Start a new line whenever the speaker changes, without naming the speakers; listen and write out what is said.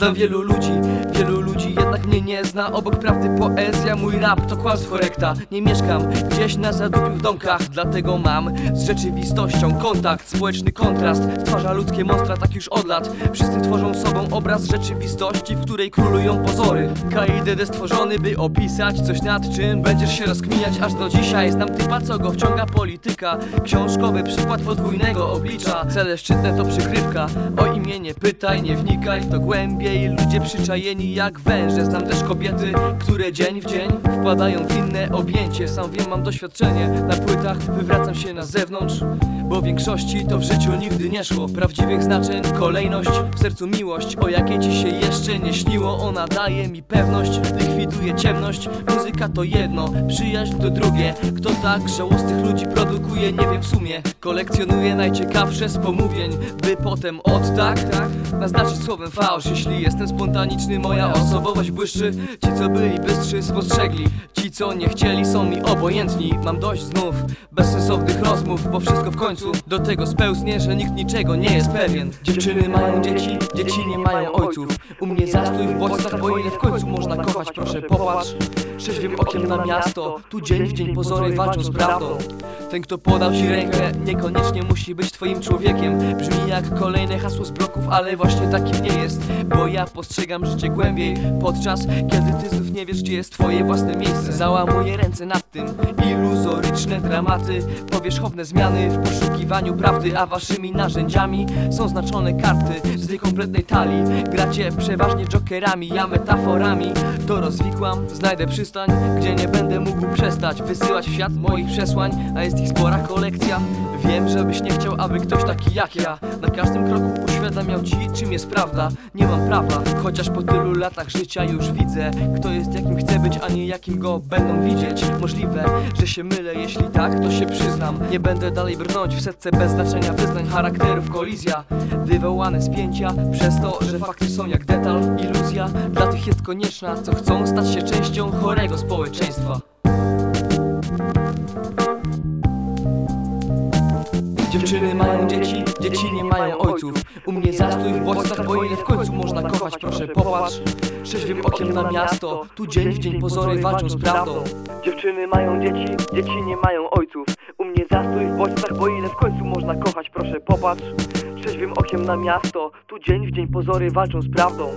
Znam wielu ludzi, wielu ludzi jednak mnie nie zna. Obok prawdy poezja, mój rap to kłamstwo rekta Nie mieszkam gdzieś na zadupiu w domkach Dlatego mam z rzeczywistością kontakt Społeczny kontrast. Stwarza ludzkie monstra tak już od lat. Wszyscy tworzą sobą obraz rzeczywistości, w której królują pozory. KIDD stworzony, by opisać coś nad czym Będziesz się rozkminiać aż do dzisiaj. Znam typa, co go wciąga polityka. Książkowy przykład podwójnego oblicza. Cele szczytne to przykrywka. O imię nie pytaj, nie wnikaj w to Ludzie przyczajeni jak węże. Znam też kobiety, które dzień w dzień Wpadają w inne objęcie. Sam wiem, mam doświadczenie Na płytach wywracam się na zewnątrz Bo większości to w życiu nigdy nie szło. Prawdziwych znaczeń, kolejność W sercu miłość, o jakiej ci się jeszcze nie śniło Ona daje mi pewność, likwiduje ciemność Muzyka to jedno, przyjaźń to drugie. Kto tak żałosnych ludzi produkuje, nie wiem w sumie. Kolekcjonuje najciekawsze z pomówień By potem od tak, tak? Naznaczyć słowem fałsz. Jeśli jestem spontaniczny, moja osobowość błyszczy. Ci co byli bystrzy spostrzegli. Ci co nie chcieli są mi obojętni. Mam dość znów bezsensownych rozmów Bo wszystko w końcu do tego spełznie Że nikt niczego nie jest pewien. Dziewczyny mają dzieci, dzieci nie mają ojców. U mnie zastój w bodźcach, bo ile w końcu można kochać Proszę popatrz, trzeźwym okiem na miasto Tu dzień w dzień pozory walczą z prawdą. Ten kto podał ci rękę niekoniecznie musi być twoim człowiekiem. Brzmi jak kolejne hasło z bloków, ale właśnie takim nie jest Bo ja postrzegam życie głębiej. Podczas kiedy ty znów nie wiesz gdzie jest twoje własne miejsce Załamuję ręce nad tym. Iluzoryczne dramaty Powierzchowne zmiany w poszukiwaniu prawdy A waszymi narzędziami są znaczone karty z niekompletnej talii. Gracie przeważnie jokerami, ja metaforami. To rozwikłam, znajdę przystań Gdzie nie będę mógł przestać wysyłać w świat moich przesłań A jest ich spora kolekcja. Wiem, żebyś nie chciał, aby ktoś taki jak ja Na każdym kroku uświadamiał ci, czym jest prawda. Nie mam prawa, chociaż po tylu latach życia już widzę Kto jest jakim chce być, a nie jakim go będą widzieć. Możliwe, że się mylę, jeśli tak, to się przyznam. Nie będę dalej brnąć w setce bez znaczenia wyznań charakterów. Kolizja, wywołane spięcia Przez to, że fakty są jak detal, iluzja Dla tych jest konieczna, co chcą stać się częścią chorego społeczeństwa Dziewczyny mają dzieci, dzieci nie mają ojców. U mnie zastój w bodźcach, bo ile w końcu można kochać Proszę popatrz, trzeźwym okiem na miasto Tu dzień w dzień pozory walczą z prawdą. Dziewczyny mają dzieci, dzieci nie mają ojców. U mnie zastój w bodźcach, bo ile w końcu można kochać Proszę popatrz, trzeźwym okiem na miasto Tu dzień w dzień pozory walczą z prawdą